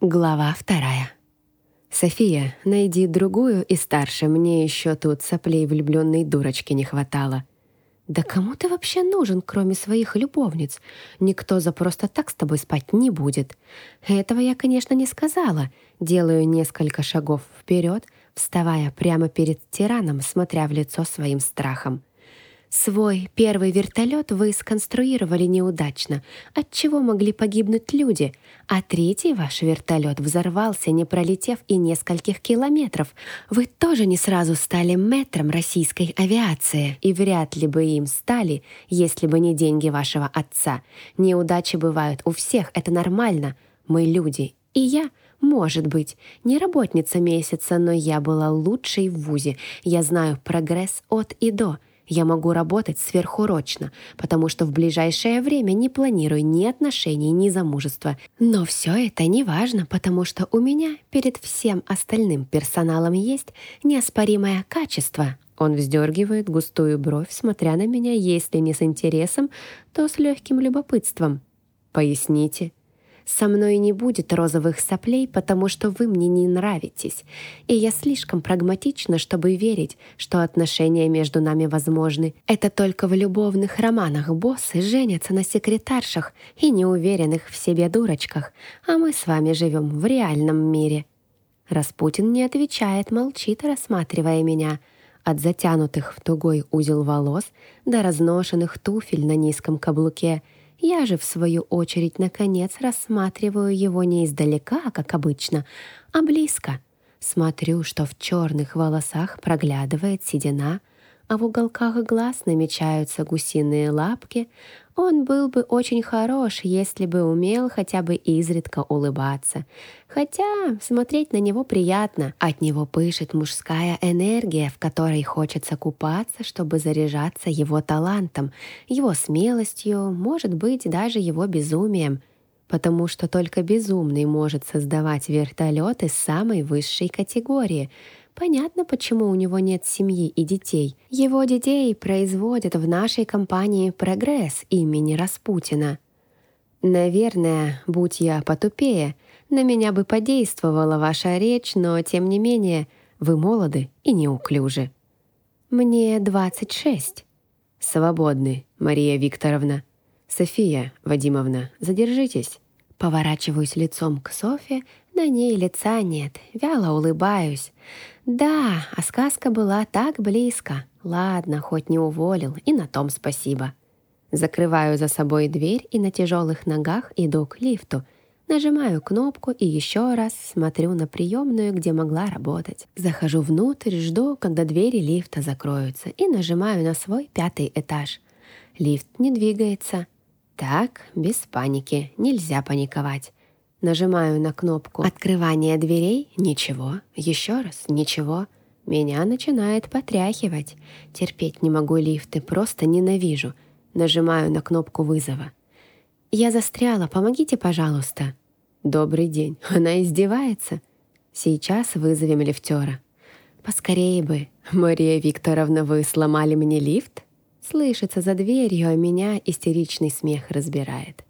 Глава вторая. «София, найди другую и старше, мне еще тут соплей влюбленной дурочки не хватало». «Да кому ты вообще нужен, кроме своих любовниц? Никто за просто так с тобой спать не будет». Этого я, конечно, не сказала. Делаю несколько шагов вперед, вставая прямо перед тираном, смотря в лицо своим страхом. Свой первый вертолет вы сконструировали неудачно, отчего могли погибнуть люди, а третий ваш вертолет взорвался, не пролетев и нескольких километров. Вы тоже не сразу стали метром российской авиации, и вряд ли бы им стали, если бы не деньги вашего отца. Неудачи бывают у всех, это нормально. Мы люди, и я — может быть, не работница месяца, но я была лучшей в ВУЗе. Я знаю прогресс от и до. Я могу работать сверхурочно, потому что в ближайшее время не планирую ни отношений, ни замужества. Но все это не важно, потому что у меня перед всем остальным персоналом есть неоспоримое качество. Он вздергивает густую бровь, смотря на меня, если не с интересом, то с легким любопытством. «Поясните», со мной не будет розовых соплей, потому что вы мне не нравитесь. И я слишком прагматична, чтобы верить, что отношения между нами возможны. Это только в любовных романах боссы женятся на секретаршах и неуверенных в себе дурочках, а мы с вами живем в реальном мире». Распутин не отвечает, молчит, рассматривая меня — от затянутых в тугой узел волос до разношенных туфель на низком каблуке — я же, в свою очередь, наконец рассматриваю его не издалека, как обычно, а близко. Смотрю, что в черных волосах проглядывает седина, а в уголках глаз намечаются гусиные лапки, он был бы очень хорош, если бы умел хотя бы изредка улыбаться. Хотя смотреть на него приятно, от него пышет мужская энергия, в которой хочется купаться, чтобы заряжаться его талантом, его смелостью, может быть, даже его безумием потому что только безумный может создавать вертолеты самой высшей категории — Понятно, почему у него нет семьи и детей. Его детей производят в нашей компании «Прогресс» имени Распутина. Наверное, будь я потупее, на меня бы подействовала ваша речь, но, тем не менее, вы молоды и неуклюжи. Мне 26. Свободны, Мария Викторовна. София Вадимовна, задержитесь. Поворачиваюсь лицом к Софе, на ней лица нет, вяло улыбаюсь. Да, а сказка была так близко. Ладно, хоть не уволил, и на том спасибо. Закрываю за собой дверь и на тяжелых ногах иду к лифту. Нажимаю кнопку и еще раз смотрю на приемную, где могла работать. Захожу внутрь, жду, когда двери лифта закроются, и нажимаю на свой пятый этаж. Лифт не двигается. Так, без паники, нельзя паниковать. Нажимаю на кнопку открывания дверей. Ничего. Еще раз. Ничего. Меня начинает потряхивать. Терпеть не могу лифты, просто ненавижу. Нажимаю на кнопку вызова. «Я застряла, помогите, пожалуйста». «Добрый день. Она издевается?» «Сейчас вызовем лифтера». «Поскорее бы. Мария Викторовна, вы сломали мне лифт?» Слышится за дверью, а меня истеричный смех разбирает.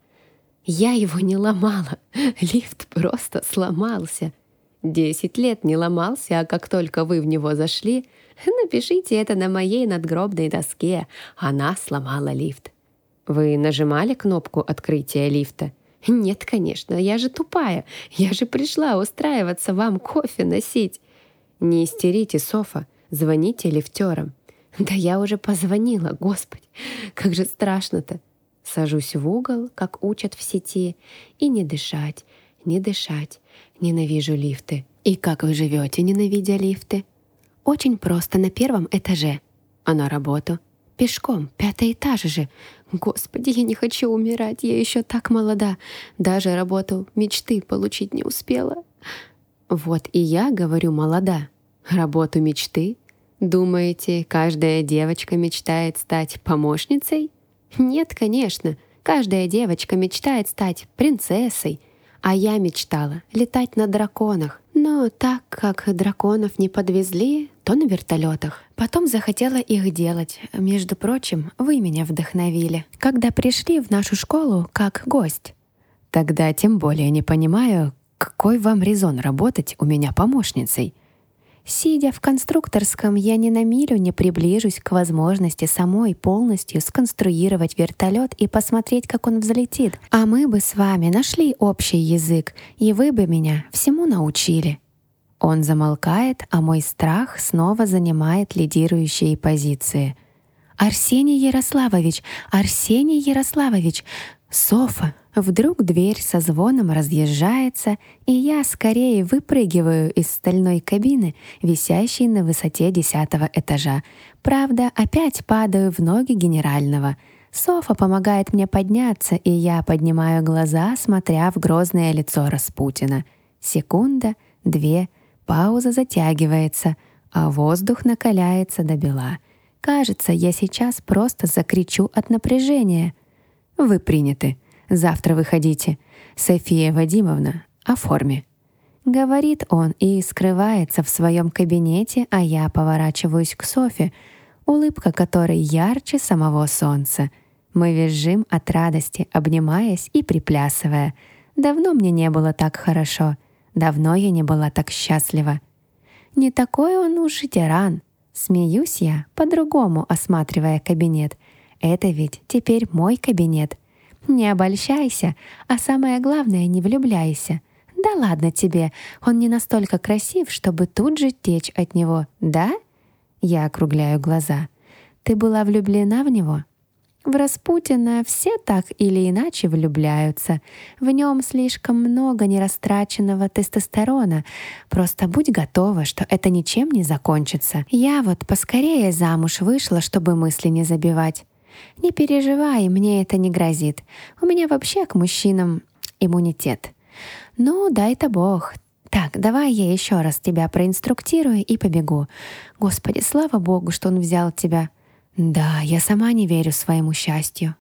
Я его не ломала. Лифт просто сломался. Десять лет не ломался, а как только вы в него зашли, напишите это на моей надгробной доске. Она сломала лифт. Вы нажимали кнопку открытия лифта? Нет, конечно, я же тупая. Я же пришла устраиваться вам кофе носить. Не истерите, Софа. Звоните лифтерам. Да я уже позвонила, Господи, как же страшно-то. Сажусь в угол, как учат в сети, и не дышать, не дышать. Ненавижу лифты. И как вы живете, ненавидя лифты? Очень просто, на первом этаже. А на работу? Пешком, пятый этаж же. Господи, я не хочу умирать, я еще так молода. Даже работу мечты получить не успела. Вот и я говорю молода. Работу мечты? Думаете, каждая девочка мечтает стать помощницей? Нет, конечно, каждая девочка мечтает стать принцессой, а я мечтала летать на драконах. Но так как драконов не подвезли, то на вертолетах. Потом захотела их делать. Между прочим, вы меня вдохновили, когда пришли в нашу школу как гость. Тогда тем более не понимаю, какой вам резон работать у меня помощницей? Сидя в конструкторском, я ни на милю не приближусь к возможности самой полностью сконструировать вертолет и посмотреть, как он взлетит. А мы бы с вами нашли общий язык, и вы бы меня всему научили. Он замолкает, а мой страх снова занимает лидирующие позиции. «Арсений Ярославович! Арсений Ярославович! Софа!» Вдруг дверь со звоном разъезжается, и я скорее выпрыгиваю из стальной кабины, висящей на высоте десятого этажа. Правда, опять падаю в ноги генерального. Софа помогает мне подняться, и я поднимаю глаза, смотря в грозное лицо Распутина. Секунда, две, пауза затягивается, а воздух накаляется до бела. Кажется, я сейчас просто закричу от напряжения. «Вы приняты», Завтра выходите. София Вадимовна о форме». Говорит он и скрывается в своем кабинете, а я поворачиваюсь к Софе, улыбка которой ярче самого солнца. Мы визжим от радости, обнимаясь и приплясывая. Давно мне не было так хорошо. Давно я не была так счастлива. Не такой он уж и тиран. Смеюсь я, по-другому осматривая кабинет. Это ведь теперь мой кабинет — не обольщайся, а самое главное, не влюбляйся. Да ладно тебе, он не настолько красив, чтобы тут же течь от него, да? Я округляю глаза. Ты была влюблена в него? В Распутина все так или иначе влюбляются. В нем слишком много нерастраченного тестостерона. Просто будь готова, что это ничем не закончится. Я вот поскорее замуж вышла, чтобы мысли не забивать. Не переживай, мне это не грозит. У меня вообще к мужчинам иммунитет. Ну, дай-то бог. Так, давай я еще раз тебя проинструктирую и побегу. Господи, слава богу, что он взял тебя. Да, я сама не верю своему счастью.